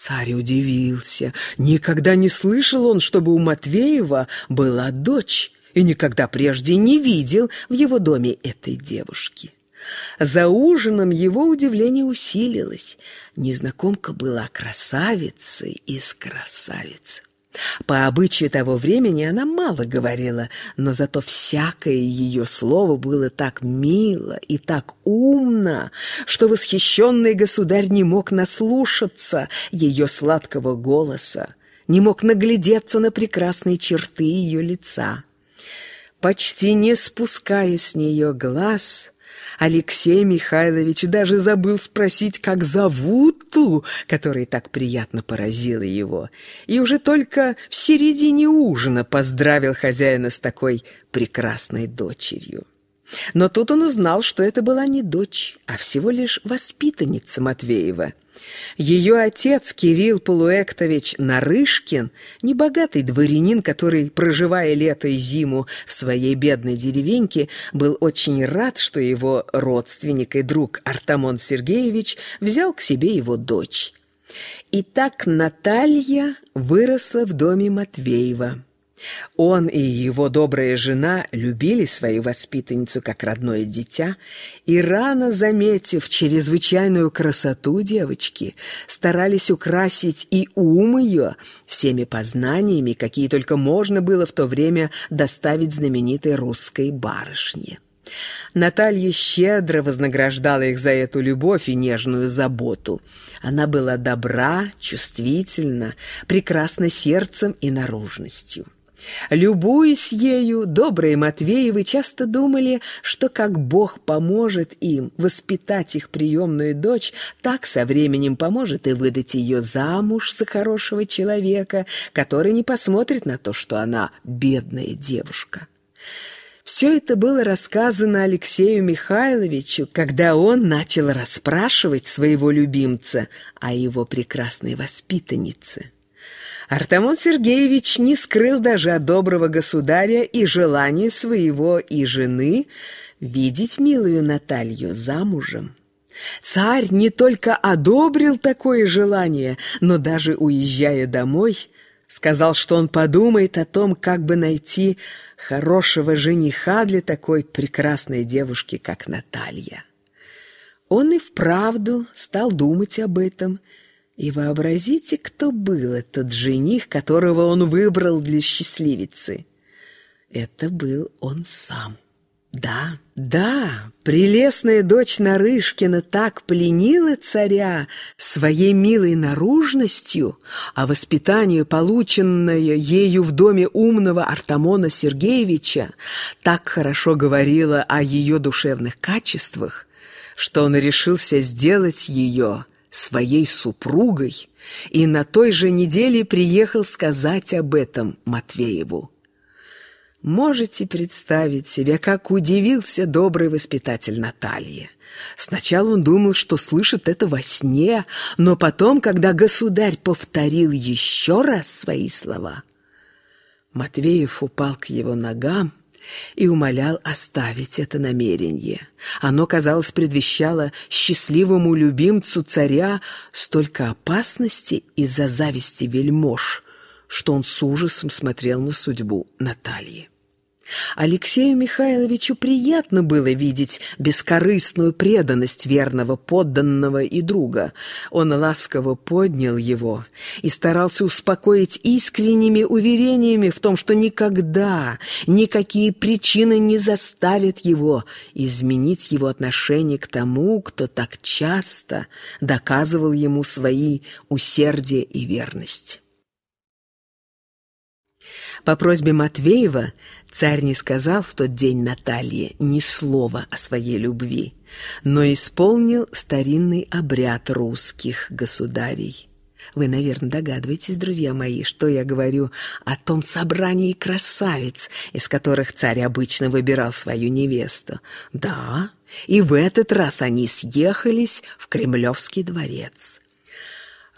Царь удивился. Никогда не слышал он, чтобы у Матвеева была дочь, и никогда прежде не видел в его доме этой девушки. За ужином его удивление усилилось. Незнакомка была красавицей из красавиц. По обычаю того времени она мало говорила, но зато всякое ее слово было так мило и так умно, что восхищенный государь не мог наслушаться ее сладкого голоса, не мог наглядеться на прекрасные черты ее лица. Почти не спуская с нее глаз, Алексей Михайлович даже забыл спросить, как зовут ту, которая так приятно поразила его, и уже только в середине ужина поздравил хозяина с такой прекрасной дочерью. Но тут он узнал, что это была не дочь, а всего лишь воспитанница Матвеева. Ее отец Кирилл Полуэктович Нарышкин, небогатый дворянин, который, проживая лето и зиму в своей бедной деревеньке, был очень рад, что его родственник и друг Артамон Сергеевич взял к себе его дочь. И так Наталья выросла в доме Матвеева. Он и его добрая жена любили свою воспитанницу как родное дитя, и рано заметив чрезвычайную красоту девочки, старались украсить и ум ее всеми познаниями, какие только можно было в то время доставить знаменитой русской барышне. Наталья щедро вознаграждала их за эту любовь и нежную заботу. Она была добра, чувствительна, прекрасна сердцем и наружностью. Любуясь ею, добрые Матвеевы часто думали, что как Бог поможет им воспитать их приемную дочь, так со временем поможет и выдать ее замуж за хорошего человека, который не посмотрит на то, что она бедная девушка. Все это было рассказано Алексею Михайловичу, когда он начал расспрашивать своего любимца о его прекрасной воспитаннице. Артамон Сергеевич не скрыл даже от доброго государя и желания своего и жены видеть милую Наталью замужем. Царь не только одобрил такое желание, но даже уезжая домой, сказал, что он подумает о том, как бы найти хорошего жениха для такой прекрасной девушки, как Наталья. Он и вправду стал думать об этом – и вообразите, кто был этот жених, которого он выбрал для счастливицы. Это был он сам. Да, да, прелестная дочь Нарышкина так пленила царя своей милой наружностью, а воспитание, полученное ею в доме умного Артамона Сергеевича, так хорошо говорило о ее душевных качествах, что он решился сделать ее своей супругой и на той же неделе приехал сказать об этом Матвееву. Можете представить себе, как удивился добрый воспитатель Натальи. Сначала он думал, что слышит это во сне, но потом, когда государь повторил еще раз свои слова, Матвеев упал к его ногам и умолял оставить это намерение. Оно, казалось, предвещало счастливому любимцу царя столько опасности из-за зависти вельмож, что он с ужасом смотрел на судьбу Натальи. Алексею Михайловичу приятно было видеть бескорыстную преданность верного подданного и друга. Он ласково поднял его и старался успокоить искренними уверениями в том, что никогда никакие причины не заставят его изменить его отношение к тому, кто так часто доказывал ему свои усердие и верность. По просьбе Матвеева царь не сказал в тот день Наталье ни слова о своей любви, но исполнил старинный обряд русских государей. Вы, наверное, догадываетесь, друзья мои, что я говорю о том собрании красавиц, из которых царь обычно выбирал свою невесту. Да, и в этот раз они съехались в Кремлевский дворец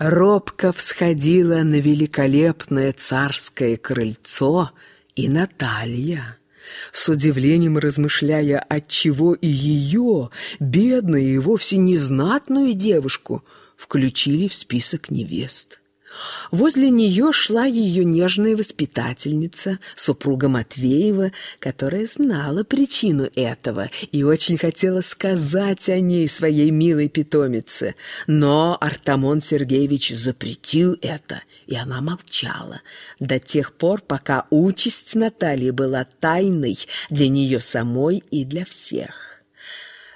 робко всходила на великолепное царское крыльцо и Наталья, с удивлением размышляя, отчего и ее, бедную и вовсе незнатную девушку, включили в список невест. Возле нее шла ее нежная воспитательница, супруга Матвеева, которая знала причину этого и очень хотела сказать о ней своей милой питомице. Но Артамон Сергеевич запретил это, и она молчала до тех пор, пока участь Натальи была тайной для нее самой и для всех.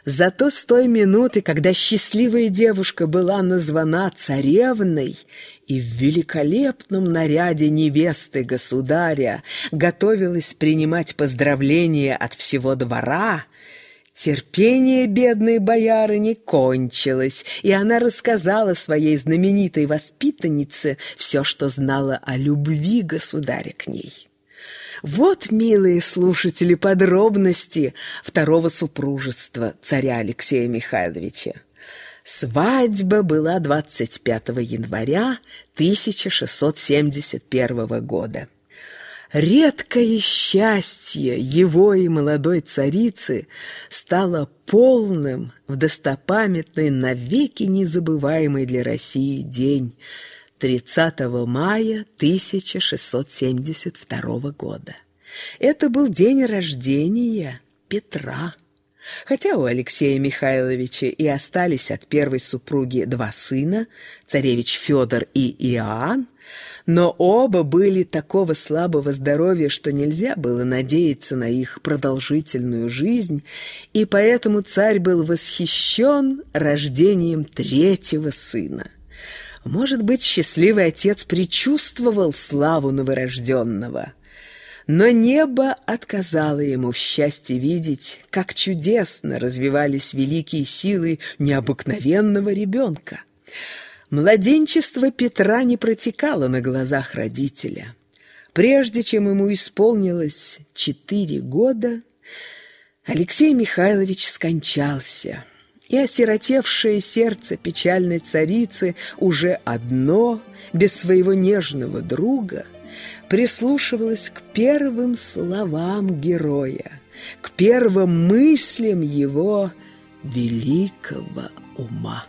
Зато с той минуты, когда счастливая девушка была названа царевной и в великолепном наряде невесты государя готовилась принимать поздравления от всего двора, терпение бедной боярыни кончилось, и она рассказала своей знаменитой воспитаннице все, что знала о любви государя к ней. Вот, милые слушатели, подробности второго супружества царя Алексея Михайловича. Свадьба была 25 января 1671 года. Редкое счастье его и молодой царицы стало полным в достопамятный, навеки незабываемый для России день – 30 мая 1672 года. Это был день рождения Петра. Хотя у Алексея Михайловича и остались от первой супруги два сына, царевич Федор и Иоанн, но оба были такого слабого здоровья, что нельзя было надеяться на их продолжительную жизнь, и поэтому царь был восхищен рождением третьего сына. Может быть, счастливый отец предчувствовал славу новорожденного. Но небо отказало ему в счастье видеть, как чудесно развивались великие силы необыкновенного ребенка. Младенчество Петра не протекало на глазах родителя. Прежде чем ему исполнилось четыре года, Алексей Михайлович скончался – и осиротевшее сердце печальной царицы уже одно, без своего нежного друга, прислушивалось к первым словам героя, к первым мыслям его великого ума.